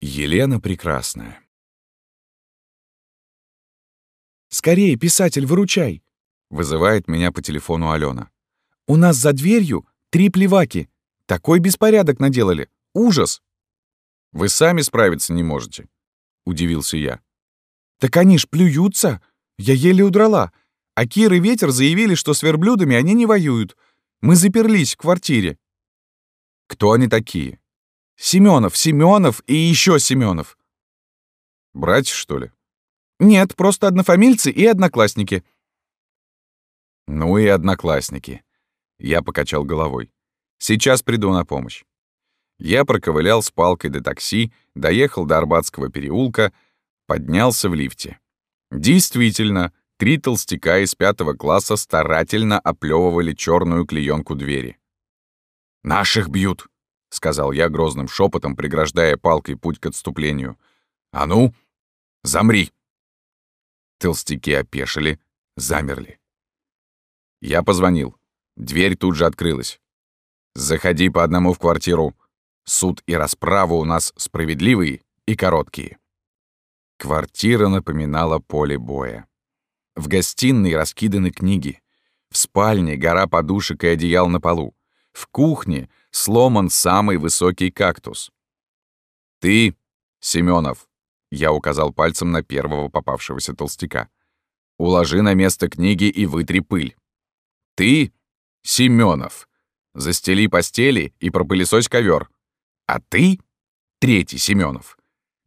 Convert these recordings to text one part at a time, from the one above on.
Елена Прекрасная. «Скорее, писатель, выручай!» — вызывает меня по телефону Алена. «У нас за дверью три плеваки. Такой беспорядок наделали. Ужас!» «Вы сами справиться не можете», — удивился я. «Так они ж плюются. Я еле удрала. А Кир и Ветер заявили, что с верблюдами они не воюют. Мы заперлись в квартире». «Кто они такие?» Семенов, Семенов и еще Семенов. Братья, что ли? Нет, просто однофамильцы и одноклассники. Ну и одноклассники. Я покачал головой. Сейчас приду на помощь. Я проковылял с палкой до такси, доехал до Арбатского переулка, поднялся в лифте. Действительно, три толстяка из пятого класса старательно оплевывали черную клеенку двери. «Наших бьют!» — сказал я грозным шепотом, преграждая палкой путь к отступлению. «А ну, замри!» Толстяки опешили, замерли. Я позвонил. Дверь тут же открылась. «Заходи по одному в квартиру. Суд и расправа у нас справедливые и короткие». Квартира напоминала поле боя. В гостиной раскиданы книги. В спальне гора подушек и одеял на полу. В кухне сломан самый высокий кактус. «Ты, Семенов», — я указал пальцем на первого попавшегося толстяка, «уложи на место книги и вытри пыль. Ты, Семенов, застели постели и пропылесось ковер. А ты, третий Семенов,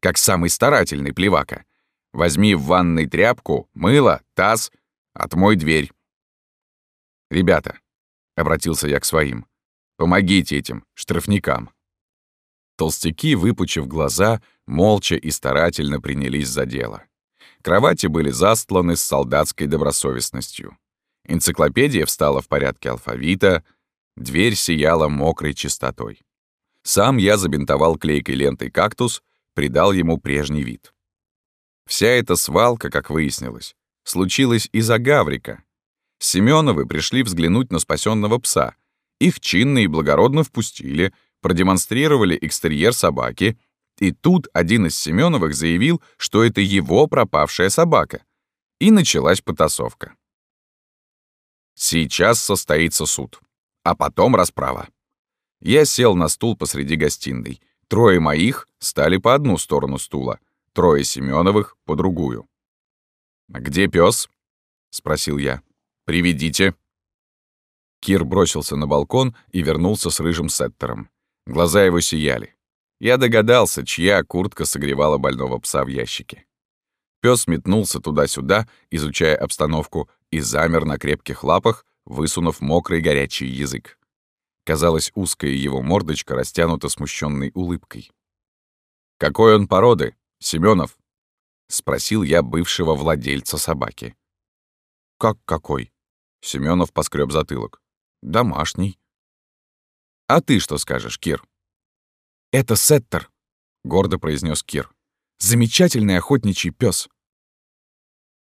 как самый старательный плевака, возьми в ванной тряпку, мыло, таз, отмой дверь. «Ребята», — обратился я к своим, Помогите этим штрафникам». Толстяки, выпучив глаза, молча и старательно принялись за дело. Кровати были застланы с солдатской добросовестностью. Энциклопедия встала в порядке алфавита, дверь сияла мокрой чистотой. Сам я забинтовал клейкой лентой кактус, придал ему прежний вид. Вся эта свалка, как выяснилось, случилась из-за Гаврика. Семеновы пришли взглянуть на спасенного пса, их чинно и благородно впустили, продемонстрировали экстерьер собаки, и тут один из Семеновых заявил, что это его пропавшая собака. И началась потасовка. Сейчас состоится суд, а потом расправа. Я сел на стул посреди гостиной. Трое моих стали по одну сторону стула, трое Семеновых — по другую. «Где пес? спросил я. «Приведите». Кир бросился на балкон и вернулся с рыжим сеттером. Глаза его сияли. Я догадался, чья куртка согревала больного пса в ящике. Пес метнулся туда-сюда, изучая обстановку, и замер на крепких лапах, высунув мокрый горячий язык. Казалось, узкая его мордочка растянута смущенной улыбкой. «Какой он породы, Семенов? спросил я бывшего владельца собаки. «Как какой?» — Семенов поскреб затылок. Домашний. А ты что скажешь, Кир? Это Сеттер, гордо произнес Кир. Замечательный охотничий пес.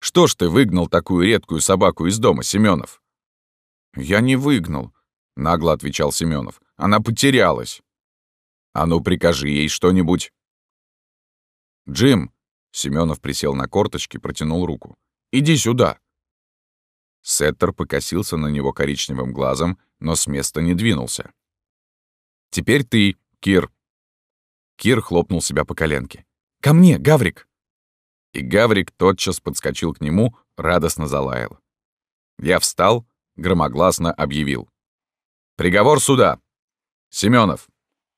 Что ж ты выгнал такую редкую собаку из дома, Семенов? Я не выгнал, нагло отвечал Семенов. Она потерялась. А ну прикажи ей что-нибудь. Джим, Семенов присел на корточки, протянул руку. Иди сюда. Сеттер покосился на него коричневым глазом, но с места не двинулся. «Теперь ты, Кир». Кир хлопнул себя по коленке. «Ко мне, Гаврик!» И Гаврик тотчас подскочил к нему, радостно залаял. Я встал, громогласно объявил. «Приговор суда! Семенов,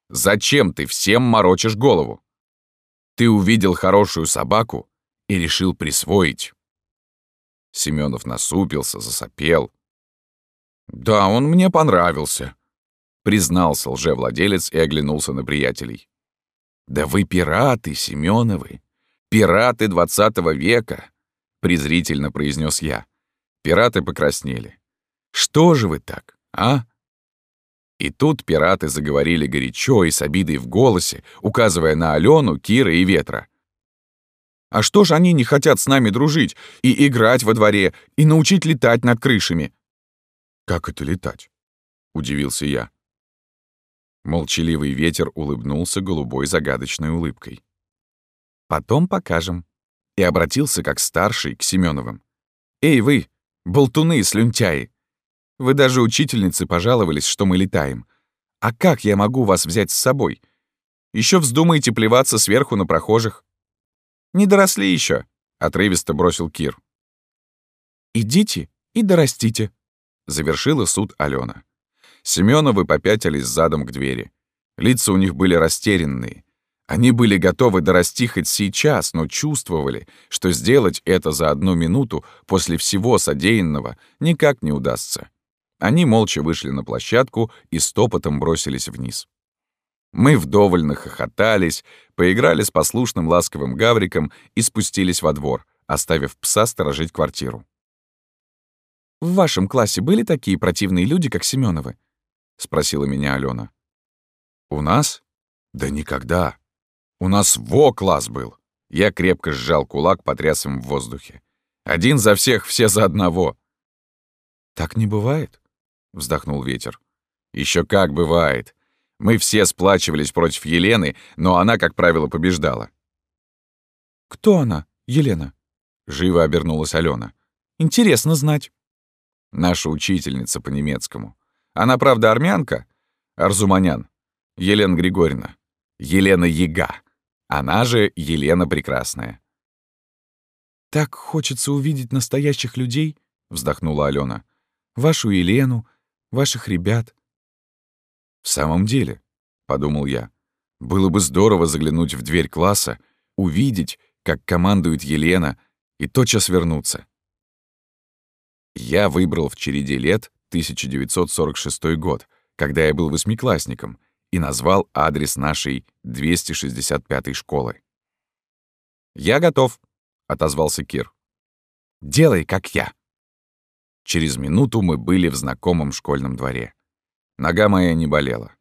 зачем ты всем морочишь голову? Ты увидел хорошую собаку и решил присвоить». Семенов насупился, засопел. «Да, он мне понравился», — признался лжевладелец и оглянулся на приятелей. «Да вы пираты, Семеновы, пираты двадцатого века», — презрительно произнес я. Пираты покраснели. «Что же вы так, а?» И тут пираты заговорили горячо и с обидой в голосе, указывая на Алену, Кира и Ветра. А что ж они не хотят с нами дружить и играть во дворе, и научить летать над крышами?» «Как это летать?» — удивился я. Молчаливый ветер улыбнулся голубой загадочной улыбкой. Потом покажем. И обратился как старший к Семеновым. Эй вы, болтуны и слюнтяи! Вы даже учительнице пожаловались, что мы летаем. А как я могу вас взять с собой? Еще вздумаете плеваться сверху на прохожих? Не доросли еще, отрывисто бросил Кир. Идите и дорастите, завершила суд Алена. Семеновы попятились задом к двери. Лица у них были растерянные. Они были готовы дорасти хоть сейчас, но чувствовали, что сделать это за одну минуту после всего содеянного никак не удастся. Они молча вышли на площадку и стопотом бросились вниз. Мы вдоволь нахохотались, поиграли с послушным ласковым гавриком и спустились во двор, оставив пса сторожить квартиру. «В вашем классе были такие противные люди, как Семеновы?» — спросила меня Алена. «У нас? Да никогда. У нас во-класс был». Я крепко сжал кулак, потряс им в воздухе. «Один за всех, все за одного». «Так не бывает?» — вздохнул ветер. Еще как бывает. Мы все сплачивались против Елены, но она, как правило, побеждала. «Кто она, Елена?» — живо обернулась Алена. «Интересно знать». Наша учительница по немецкому. Она, правда, армянка? Арзуманян. Елена Григорьевна. Елена Яга. Она же Елена Прекрасная. «Так хочется увидеть настоящих людей», — вздохнула Алена. «Вашу Елену, ваших ребят». «В самом деле», — подумал я, — «было бы здорово заглянуть в дверь класса, увидеть, как командует Елена, и тотчас вернуться». Я выбрал в череде лет 1946 год, когда я был восьмиклассником, и назвал адрес нашей 265-й школы. «Я готов», — отозвался Кир. «Делай, как я». Через минуту мы были в знакомом школьном дворе. Нога моя не болела.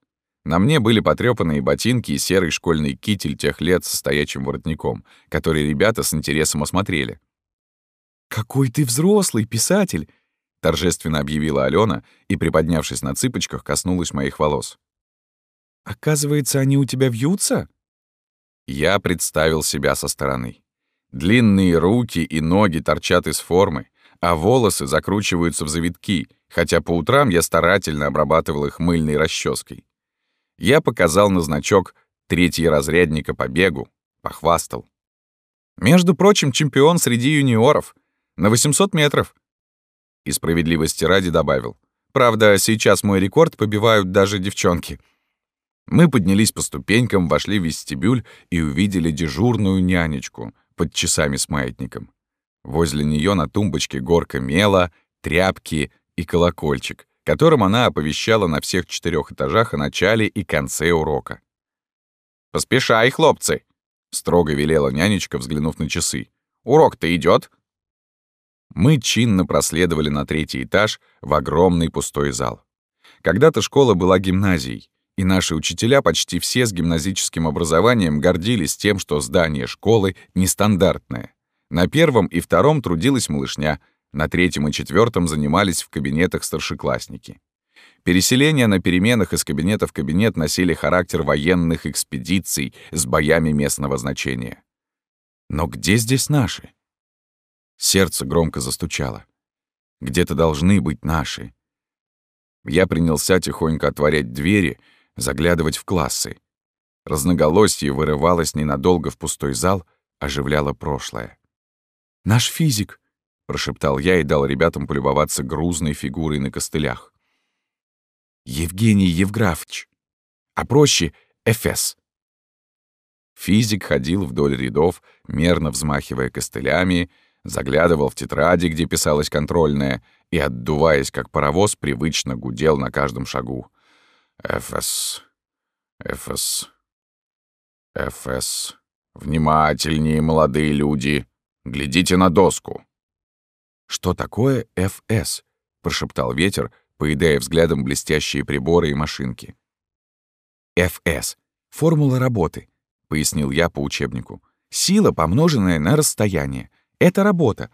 На мне были потрёпанные ботинки и серый школьный китель тех лет со стоячим воротником, который ребята с интересом осмотрели. «Какой ты взрослый писатель!» — торжественно объявила Алена и, приподнявшись на цыпочках, коснулась моих волос. «Оказывается, они у тебя вьются?» Я представил себя со стороны. Длинные руки и ноги торчат из формы, а волосы закручиваются в завитки, хотя по утрам я старательно обрабатывал их мыльной расческой. Я показал на значок третий разрядника по бегу, похвастал. Между прочим, чемпион среди юниоров. На 800 метров. И справедливости ради добавил. Правда, сейчас мой рекорд побивают даже девчонки. Мы поднялись по ступенькам, вошли в вестибюль и увидели дежурную нянечку под часами с маятником. Возле нее на тумбочке горка мела, тряпки и колокольчик, которым она оповещала на всех четырех этажах о начале и конце урока. «Поспешай, хлопцы!» — строго велела нянечка, взглянув на часы. «Урок-то идет. Мы чинно проследовали на третий этаж в огромный пустой зал. Когда-то школа была гимназией, и наши учителя почти все с гимназическим образованием гордились тем, что здание школы нестандартное. На первом и втором трудилась малышня, на третьем и четвертом занимались в кабинетах старшеклассники. Переселения на переменах из кабинета в кабинет носили характер военных экспедиций с боями местного значения. Но где здесь наши? Сердце громко застучало. Где-то должны быть наши. Я принялся тихонько отворять двери, заглядывать в классы. Разноголосие вырывалось ненадолго в пустой зал, оживляло прошлое. «Наш физик!» — прошептал я и дал ребятам полюбоваться грузной фигурой на костылях. «Евгений Евграфович, а проще — Эфес». Физик ходил вдоль рядов, мерно взмахивая костылями, заглядывал в тетради, где писалась контрольная, и, отдуваясь как паровоз, привычно гудел на каждом шагу. «Эфес, Эфес, Эфес. Внимательнее, молодые люди!» Глядите на доску». «Что такое ФС?» — прошептал ветер, поедая взглядом блестящие приборы и машинки. «ФС — формула работы», — пояснил я по учебнику. «Сила, помноженная на расстояние. Это работа.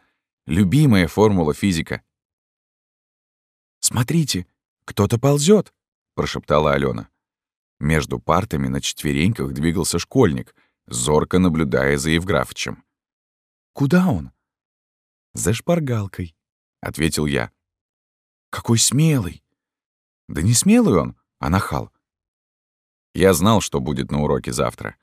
Любимая формула физика». «Смотрите, кто-то ползет, прошептала Алена. Между партами на четвереньках двигался школьник — зорко наблюдая за Евграфычем. «Куда он?» «За шпаргалкой», — ответил я. «Какой смелый!» «Да не смелый он, а нахал». Я знал, что будет на уроке завтра.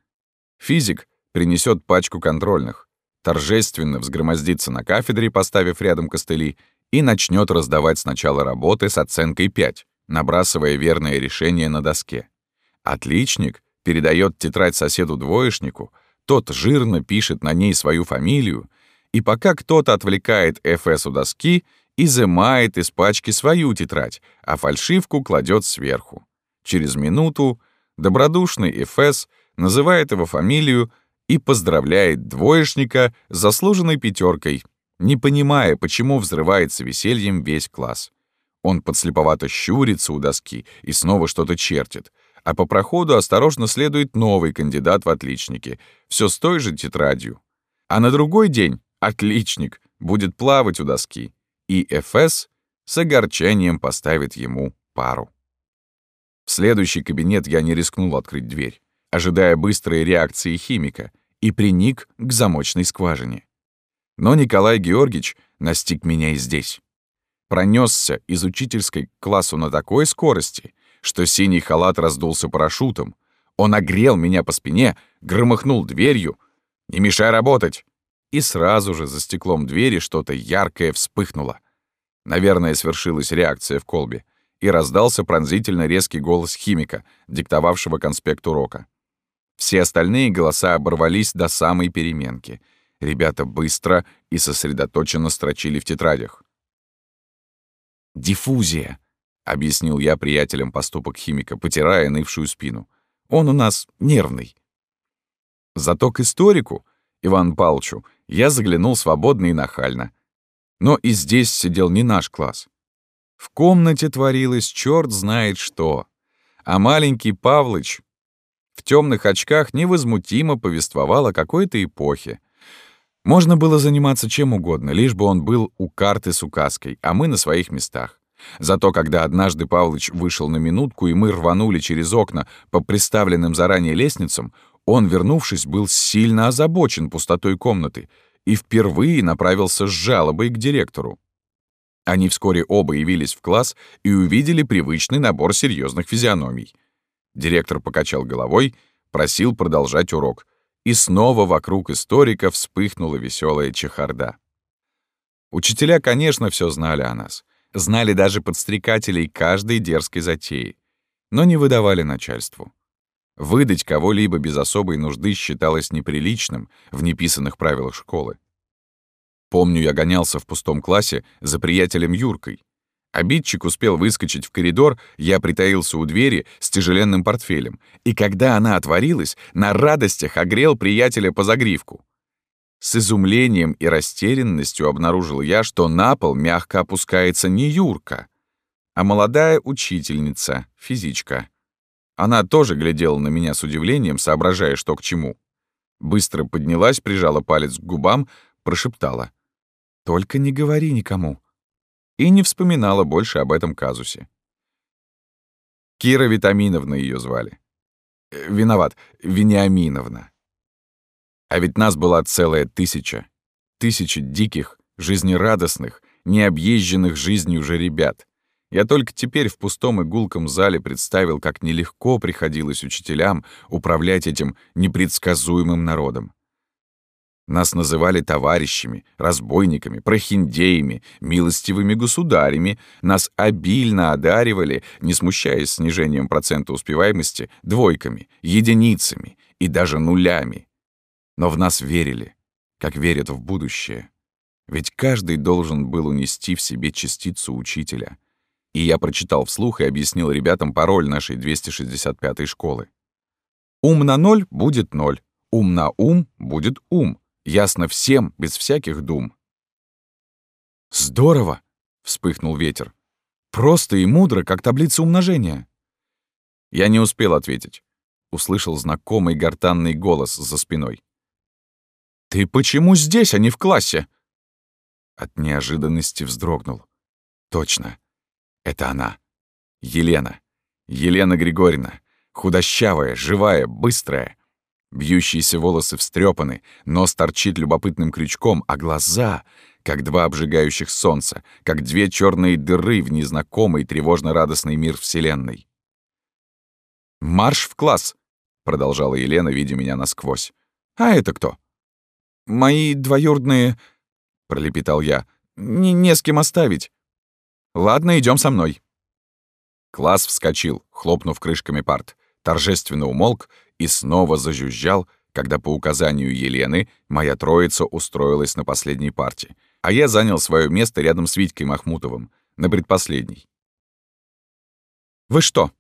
Физик принесет пачку контрольных, торжественно взгромоздится на кафедре, поставив рядом костыли, и начнет раздавать сначала работы с оценкой 5, набрасывая верное решение на доске. Отличник передает тетрадь соседу-двоечнику, тот жирно пишет на ней свою фамилию, и пока кто-то отвлекает ФС у доски, изымает из пачки свою тетрадь, а фальшивку кладет сверху. Через минуту добродушный ФС называет его фамилию и поздравляет двоечника с заслуженной пятеркой, не понимая, почему взрывается весельем весь класс. Он подслеповато щурится у доски и снова что-то чертит, а по проходу осторожно следует новый кандидат в отличники, все с той же тетрадью. А на другой день отличник будет плавать у доски, и ФС с огорчением поставит ему пару. В следующий кабинет я не рискнул открыть дверь, ожидая быстрой реакции химика, и приник к замочной скважине. Но Николай Георгиевич настиг меня и здесь. Пронесся из учительской к классу на такой скорости, что синий халат раздулся парашютом. Он огрел меня по спине, громыхнул дверью. «Не мешай работать!» И сразу же за стеклом двери что-то яркое вспыхнуло. Наверное, свершилась реакция в колбе, и раздался пронзительно резкий голос химика, диктовавшего конспект урока. Все остальные голоса оборвались до самой переменки. Ребята быстро и сосредоточенно строчили в тетрадях. «Диффузия», — объяснил я приятелям поступок химика, потирая нывшую спину. «Он у нас нервный». Зато к историку, Иван Палчу, я заглянул свободно и нахально. Но и здесь сидел не наш класс. В комнате творилось черт знает что. А маленький Павлыч в темных очках невозмутимо повествовал о какой-то эпохе. Можно было заниматься чем угодно, лишь бы он был у карты с указкой, а мы на своих местах. Зато когда однажды Павлыч вышел на минутку, и мы рванули через окна по приставленным заранее лестницам, он, вернувшись, был сильно озабочен пустотой комнаты и впервые направился с жалобой к директору. Они вскоре оба явились в класс и увидели привычный набор серьезных физиономий. Директор покачал головой, просил продолжать урок. И снова вокруг историка вспыхнула веселая чехарда. Учителя, конечно, все знали о нас. Знали даже подстрекателей каждой дерзкой затеи. Но не выдавали начальству. Выдать кого-либо без особой нужды считалось неприличным в неписанных правилах школы. Помню, я гонялся в пустом классе за приятелем Юркой. Обидчик успел выскочить в коридор, я притаился у двери с тяжеленным портфелем, и когда она отворилась, на радостях огрел приятеля по загривку. С изумлением и растерянностью обнаружил я, что на пол мягко опускается не Юрка, а молодая учительница, физичка. Она тоже глядела на меня с удивлением, соображая, что к чему. Быстро поднялась, прижала палец к губам, прошептала. «Только не говори никому» и не вспоминала больше об этом казусе. Кира Витаминовна ее звали. Э, виноват, Вениаминовна. А ведь нас была целая тысяча. Тысячи диких, жизнерадостных, необъезженных жизнью же ребят. Я только теперь в пустом и гулком зале представил, как нелегко приходилось учителям управлять этим непредсказуемым народом. Нас называли товарищами, разбойниками, прохиндеями, милостивыми государями. Нас обильно одаривали, не смущаясь снижением процента успеваемости, двойками, единицами и даже нулями. Но в нас верили, как верят в будущее. Ведь каждый должен был унести в себе частицу учителя. И я прочитал вслух и объяснил ребятам пароль нашей 265-й школы. Ум на ноль будет ноль, ум на ум будет ум. Ясно всем, без всяких дум. «Здорово!» — вспыхнул ветер. «Просто и мудро, как таблица умножения». Я не успел ответить. Услышал знакомый гортанный голос за спиной. «Ты почему здесь, а не в классе?» От неожиданности вздрогнул. «Точно. Это она. Елена. Елена Григорьевна. Худощавая, живая, быстрая. Бьющиеся волосы встрепаны, нос торчит любопытным крючком, а глаза — как два обжигающих солнца, как две черные дыры в незнакомый тревожно-радостный мир Вселенной. «Марш в класс!» — продолжала Елена, видя меня насквозь. «А это кто?» «Мои двоюродные...» — пролепетал я. Не, «Не с кем оставить». «Ладно, идем со мной». Класс вскочил, хлопнув крышками парт, торжественно умолк и снова зажужжал, когда по указанию Елены моя троица устроилась на последней парте, а я занял свое место рядом с Витькой Махмутовым, на предпоследней. «Вы что,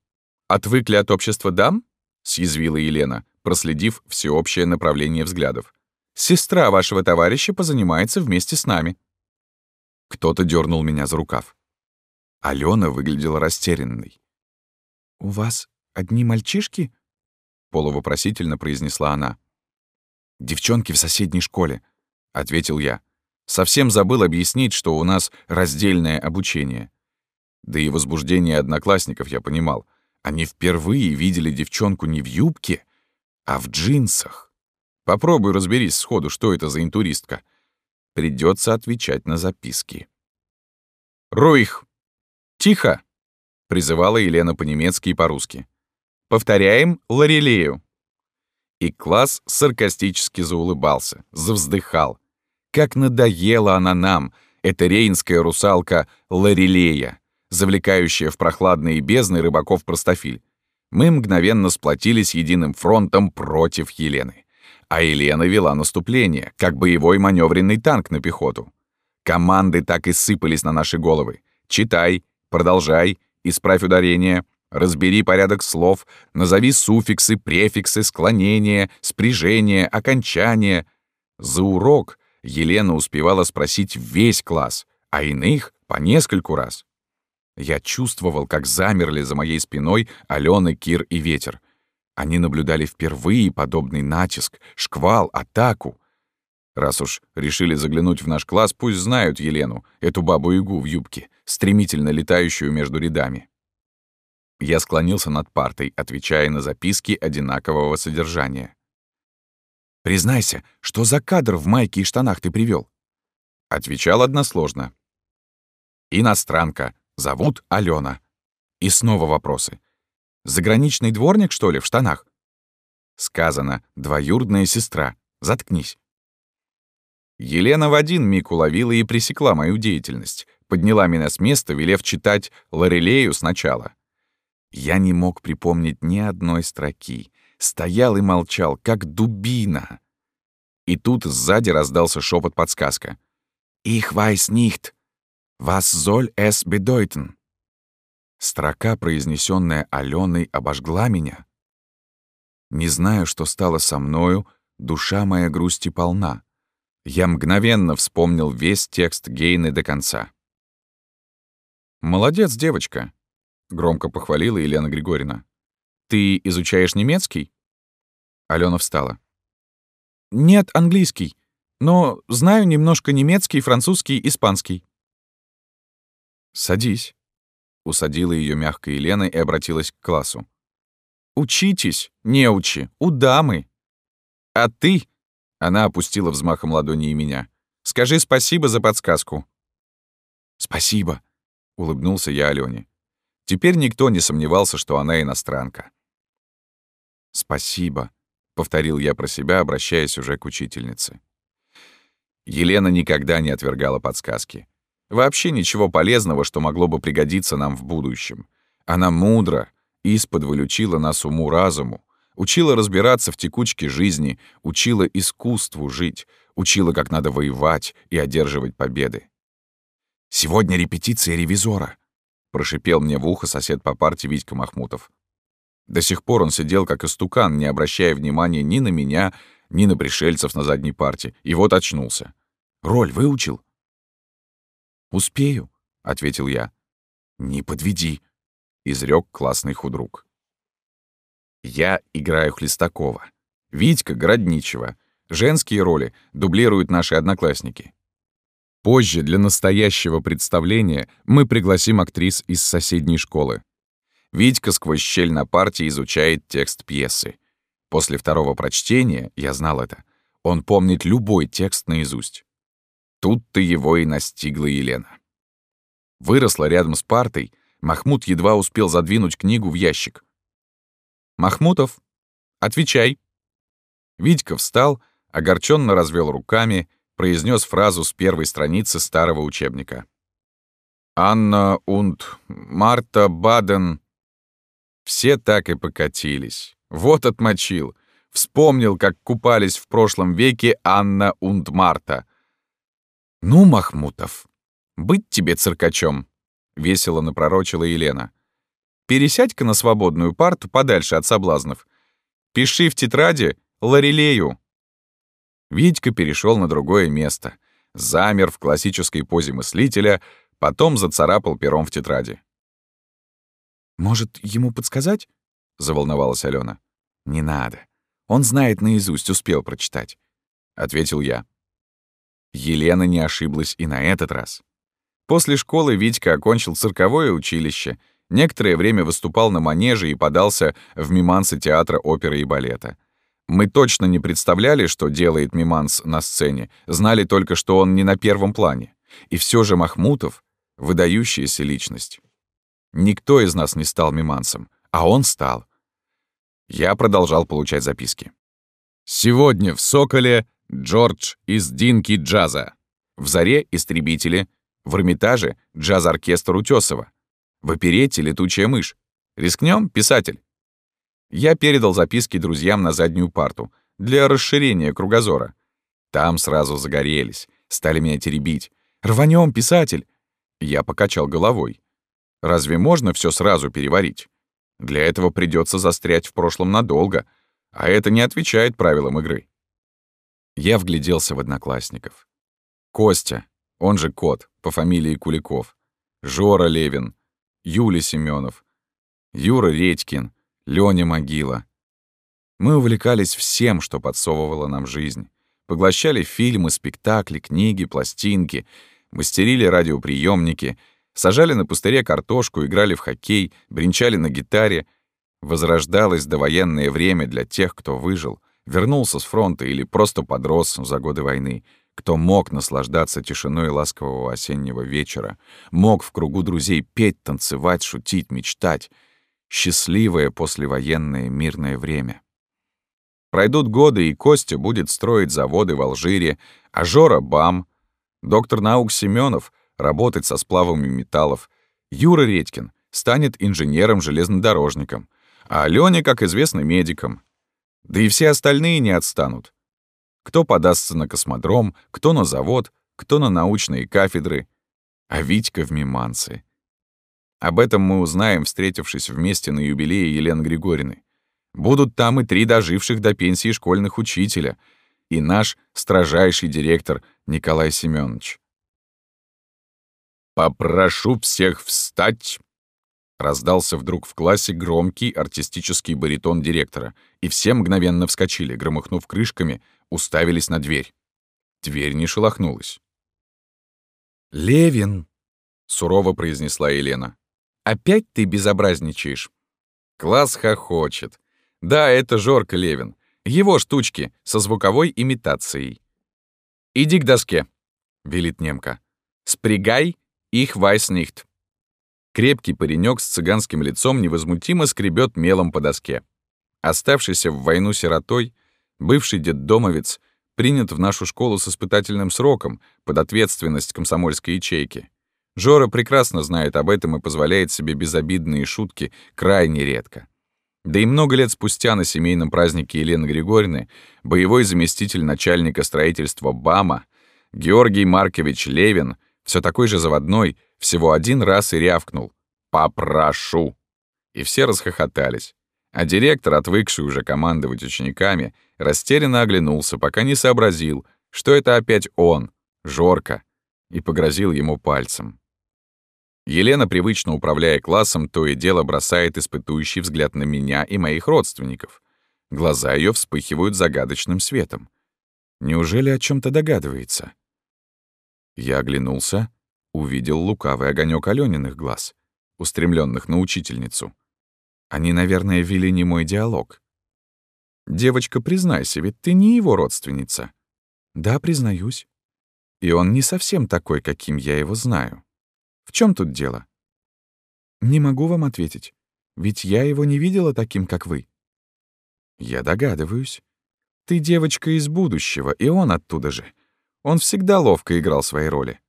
отвыкли от общества дам?» — съязвила Елена, проследив всеобщее направление взглядов. «Сестра вашего товарища позанимается вместе с нами». Кто-то дернул меня за рукав. Алена выглядела растерянной. «У вас одни мальчишки?» — полувопросительно произнесла она. «Девчонки в соседней школе», — ответил я. Совсем забыл объяснить, что у нас раздельное обучение. Да и возбуждение одноклассников я понимал. Они впервые видели девчонку не в юбке, а в джинсах. Попробуй разберись сходу, что это за интуристка. Придется отвечать на записки. «Руих!» «Тихо!» — призывала Елена по-немецки и по-русски. «Повторяем Лорелею». И класс саркастически заулыбался, завздыхал. Как надоела она нам, эта рейнская русалка Лорелея, завлекающая в прохладные бездны рыбаков-простофиль. Мы мгновенно сплотились единым фронтом против Елены. А Елена вела наступление, как боевой маневренный танк на пехоту. Команды так и сыпались на наши головы. «Читай», Продолжай, исправь ударение, разбери порядок слов, назови суффиксы, префиксы, склонения, спряжения, окончания. За урок Елена успевала спросить весь класс, а иных — по нескольку раз. Я чувствовал, как замерли за моей спиной Алена, Кир и Ветер. Они наблюдали впервые подобный натиск, шквал, атаку. Раз уж решили заглянуть в наш класс, пусть знают Елену, эту бабу-ягу в юбке, стремительно летающую между рядами. Я склонился над партой, отвечая на записки одинакового содержания. «Признайся, что за кадр в майке и штанах ты привел? Отвечал односложно. «Иностранка. Зовут Алена. И снова вопросы. «Заграничный дворник, что ли, в штанах?» Сказано «двоюродная сестра. Заткнись». Елена в один миг уловила и пресекла мою деятельность, подняла меня с места, велев читать Лорелею сначала. Я не мог припомнить ни одной строки, стоял и молчал, как дубина. И тут сзади раздался шепот подсказка. «Ich weiß nicht. Was soll es bedeuten?» Строка, произнесенная Аленой, обожгла меня. Не знаю, что стало со мною, душа моя грусти полна. Я мгновенно вспомнил весь текст Гейны до конца. «Молодец, девочка», — громко похвалила Елена Григорьевна. «Ты изучаешь немецкий?» Алена встала. «Нет, английский, но знаю немножко немецкий, французский, испанский». «Садись», — усадила ее мягко Елена и обратилась к классу. «Учитесь, неучи, у дамы. А ты она опустила взмахом ладони и меня. «Скажи спасибо за подсказку». «Спасибо», — улыбнулся я Алёне. Теперь никто не сомневался, что она иностранка. «Спасибо», — повторил я про себя, обращаясь уже к учительнице. Елена никогда не отвергала подсказки. Вообще ничего полезного, что могло бы пригодиться нам в будущем. Она мудро, исподволь учила нас уму-разуму, Учила разбираться в текучке жизни, учила искусству жить, учила, как надо воевать и одерживать победы. «Сегодня репетиция ревизора», — прошипел мне в ухо сосед по парте Витька Махмутов. До сих пор он сидел как истукан, не обращая внимания ни на меня, ни на пришельцев на задней парте, и вот очнулся. «Роль выучил?» «Успею», — ответил я. «Не подведи», — изрек классный худрук. Я играю Хлестакова. Витька — Городничева. Женские роли дублируют наши одноклассники. Позже для настоящего представления мы пригласим актрис из соседней школы. Витька сквозь щель на парте изучает текст пьесы. После второго прочтения, я знал это, он помнит любой текст наизусть. Тут-то его и настигла Елена. Выросла рядом с партой, Махмуд едва успел задвинуть книгу в ящик. «Махмутов, отвечай!» Витька встал, огорченно развел руками, произнес фразу с первой страницы старого учебника. «Анна und Марта Баден...» Все так и покатились. Вот отмочил. Вспомнил, как купались в прошлом веке Анна und Марта. «Ну, Махмутов, быть тебе циркачом», — весело напророчила Елена. «Пересядь-ка на свободную парту подальше от соблазнов. Пиши в тетради Лорелею». Витька перешел на другое место, замер в классической позе мыслителя, потом зацарапал пером в тетради. «Может, ему подсказать?» — заволновалась Алена. «Не надо. Он знает наизусть, успел прочитать», — ответил я. Елена не ошиблась и на этот раз. После школы Витька окончил цирковое училище, некоторое время выступал на манеже и подался в мимансы театра оперы и балета. Мы точно не представляли, что делает миманс на сцене, знали только, что он не на первом плане. И все же Махмутов — выдающаяся личность. Никто из нас не стал мимансом, а он стал. Я продолжал получать записки. Сегодня в «Соколе» Джордж из Динки джаза. В «Заре» — истребители. В «Эрмитаже» — джаз-оркестр Утёсова. В оперете «Летучая мышь». Рискнем, писатель? Я передал записки друзьям на заднюю парту для расширения кругозора. Там сразу загорелись, стали меня теребить. «Рванем, писатель!» Я покачал головой. Разве можно все сразу переварить? Для этого придется застрять в прошлом надолго, а это не отвечает правилам игры. Я вгляделся в одноклассников. Костя, он же Кот, по фамилии Куликов, Жора Левин, Юля Семенов, Юра Редькин, Лёня Могила. Мы увлекались всем, что подсовывала нам жизнь. Поглощали фильмы, спектакли, книги, пластинки, мастерили радиоприемники, сажали на пустыре картошку, играли в хоккей, бренчали на гитаре. Возрождалось довоенное время для тех, кто выжил, вернулся с фронта или просто подрос за годы войны, кто мог наслаждаться тишиной ласкового осеннего вечера, мог в кругу друзей петь, танцевать, шутить, мечтать. Счастливое послевоенное мирное время. Пройдут годы, и Костя будет строить заводы в Алжире, а Жора — БАМ, доктор наук Семенов — работать со сплавами металлов, Юра Редькин станет инженером-железнодорожником, а Лёня, как известно, медиком. Да и все остальные не отстанут. Кто подастся на космодром, кто на завод, кто на научные кафедры, а Витька в миманцы. Об этом мы узнаем, встретившись вместе на юбилее Елены Григорьевны. Будут там и три доживших до пенсии школьных учителя, и наш строжайший директор Николай Семенович. «Попрошу всех встать!» Раздался вдруг в классе громкий артистический баритон директора, и все мгновенно вскочили, громыхнув крышками, уставились на дверь. Дверь не шелохнулась. «Левин!» — сурово произнесла Елена. «Опять ты безобразничаешь?» Класс хохочет. Да, это Жорка Левин. Его штучки со звуковой имитацией. «Иди к доске», — велит немка. «Спрягай их вайснихт». Крепкий паренек с цыганским лицом невозмутимо скребет мелом по доске. Оставшийся в войну сиротой, бывший детдомовец, принят в нашу школу с испытательным сроком под ответственность комсомольской ячейки. Жора прекрасно знает об этом и позволяет себе безобидные шутки крайне редко. Да и много лет спустя на семейном празднике Елены Григорьевны боевой заместитель начальника строительства БАМа Георгий Маркович Левин, все такой же заводной, всего один раз и рявкнул «Попрошу!» И все расхохотались. А директор, отвыкший уже командовать учениками, растерянно оглянулся, пока не сообразил, что это опять он, Жорка, и погрозил ему пальцем. Елена, привычно управляя классом, то и дело бросает испытующий взгляд на меня и моих родственников. Глаза ее вспыхивают загадочным светом. Неужели о чем то догадывается? Я оглянулся увидел лукавый огонек Алёниных глаз, устремленных на учительницу. Они, наверное, вели не мой диалог. Девочка, признайся, ведь ты не его родственница. Да, признаюсь. И он не совсем такой, каким я его знаю. В чем тут дело? Не могу вам ответить, ведь я его не видела таким, как вы. Я догадываюсь. Ты девочка из будущего, и он оттуда же. Он всегда ловко играл свои роли.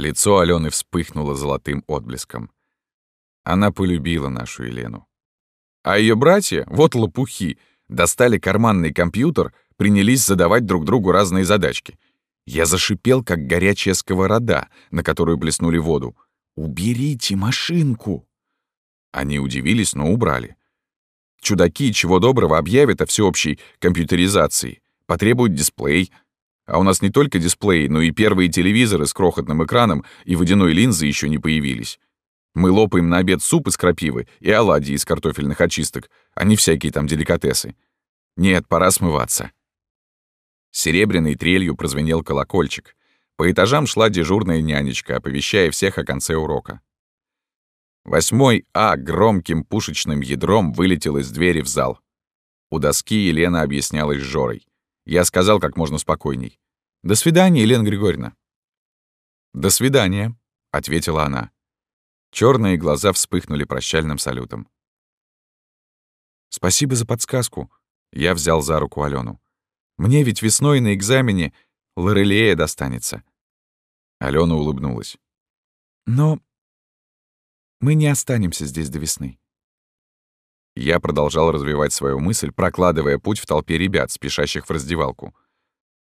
Лицо Алены вспыхнуло золотым отблеском. Она полюбила нашу Елену. А ее братья, вот лопухи, достали карманный компьютер, принялись задавать друг другу разные задачки. Я зашипел, как горячая сковорода, на которую блеснули воду. «Уберите машинку!» Они удивились, но убрали. Чудаки чего доброго объявят о всеобщей компьютеризации, потребуют дисплей. А у нас не только дисплей, но и первые телевизоры с крохотным экраном и водяной линзы еще не появились. Мы лопаем на обед суп из крапивы и оладьи из картофельных очисток, а не всякие там деликатесы. Нет, пора смываться. Серебряной трелью прозвенел колокольчик. По этажам шла дежурная нянечка, оповещая всех о конце урока. Восьмой А громким пушечным ядром вылетел из двери в зал. У доски Елена объяснялась с Жорой. Я сказал как можно спокойней. «До свидания, Елена Григорьевна». «До свидания», — ответила она. Черные глаза вспыхнули прощальным салютом. «Спасибо за подсказку», — я взял за руку Алену. «Мне ведь весной на экзамене Лорелея достанется». Алена улыбнулась. «Но мы не останемся здесь до весны. Я продолжал развивать свою мысль, прокладывая путь в толпе ребят, спешащих в раздевалку.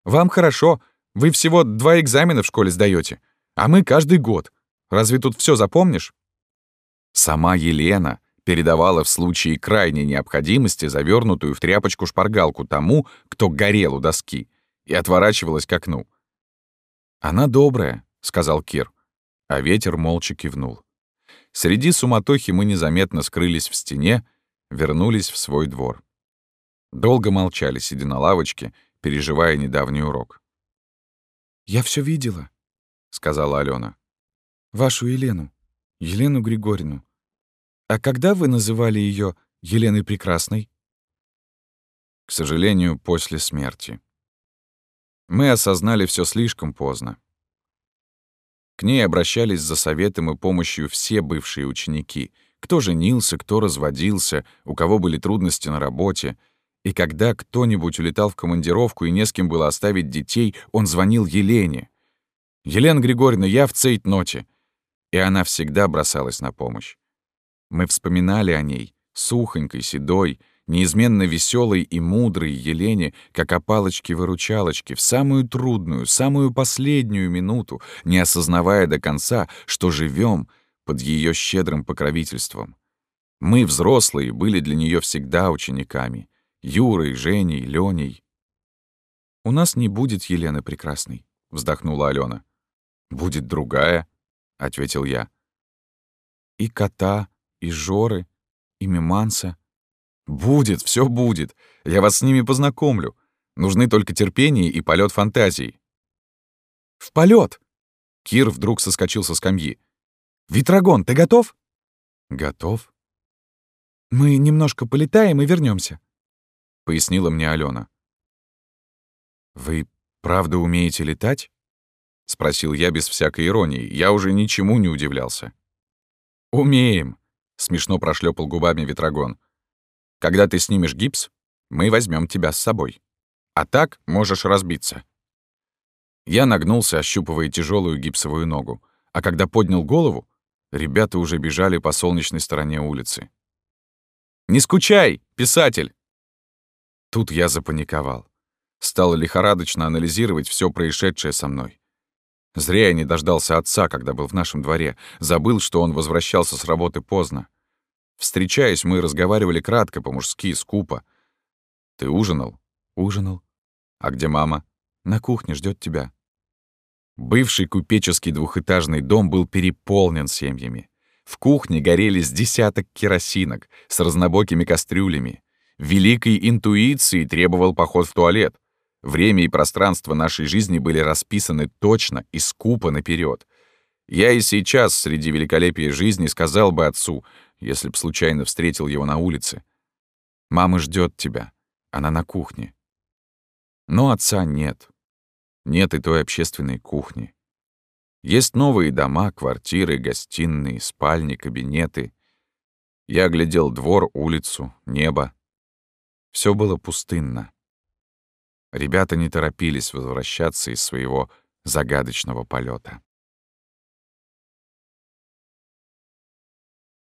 «Вам хорошо. Вы всего два экзамена в школе сдаете, а мы каждый год. Разве тут все запомнишь?» Сама Елена передавала в случае крайней необходимости завернутую в тряпочку шпаргалку тому, кто горел у доски, и отворачивалась к окну. «Она добрая», — сказал Кир, а ветер молча кивнул. Среди суматохи мы незаметно скрылись в стене, вернулись в свой двор. Долго молчали, сидя на лавочке, переживая недавний урок. «Я все видела», — сказала Алена. «Вашу Елену, Елену Григорьевну. А когда вы называли ее Еленой Прекрасной?» К сожалению, после смерти. Мы осознали все слишком поздно. К ней обращались за советом и помощью все бывшие ученики. Кто женился, кто разводился, у кого были трудности на работе. И когда кто-нибудь улетал в командировку и не с кем было оставить детей, он звонил Елене. «Елена Григорьевна, я в цейтноте». И она всегда бросалась на помощь. Мы вспоминали о ней, сухонькой, седой, неизменно веселой и мудрой Елене, как о палочке-выручалочке, в самую трудную, самую последнюю минуту, не осознавая до конца, что живем под ее щедрым покровительством. Мы, взрослые, были для нее всегда учениками. Юрой, Женей, Леней. «У нас не будет Елены Прекрасной», — вздохнула Алена. «Будет другая», — ответил я. «И кота, и Жоры, и Миманса, Будет, все будет. Я вас с ними познакомлю. Нужны только терпение и полет фантазии. В полет! Кир вдруг соскочил со скамьи. Витрагон, ты готов? Готов. Мы немножко полетаем и вернемся, пояснила мне Алена. Вы правда умеете летать? спросил я без всякой иронии. Я уже ничему не удивлялся. Умеем, смешно прошлепал губами Витрагон. Когда ты снимешь гипс, мы возьмем тебя с собой. А так можешь разбиться». Я нагнулся, ощупывая тяжелую гипсовую ногу, а когда поднял голову, ребята уже бежали по солнечной стороне улицы. «Не скучай, писатель!» Тут я запаниковал. Стал лихорадочно анализировать все происшедшее со мной. Зря я не дождался отца, когда был в нашем дворе. Забыл, что он возвращался с работы поздно. Встречаясь, мы разговаривали кратко, по-мужски, скупо. «Ты ужинал?» «Ужинал». «А где мама?» «На кухне ждет тебя». Бывший купеческий двухэтажный дом был переполнен семьями. В кухне горели с десяток керосинок с разнобокими кастрюлями. Великой интуиции требовал поход в туалет. Время и пространство нашей жизни были расписаны точно и скупо наперед. Я и сейчас среди великолепия жизни сказал бы отцу, если б случайно встретил его на улице. «Мама ждет тебя. Она на кухне. Но отца нет. Нет и той общественной кухни. Есть новые дома, квартиры, гостиные, спальни, кабинеты. Я глядел двор, улицу, небо. Все было пустынно. Ребята не торопились возвращаться из своего загадочного полета.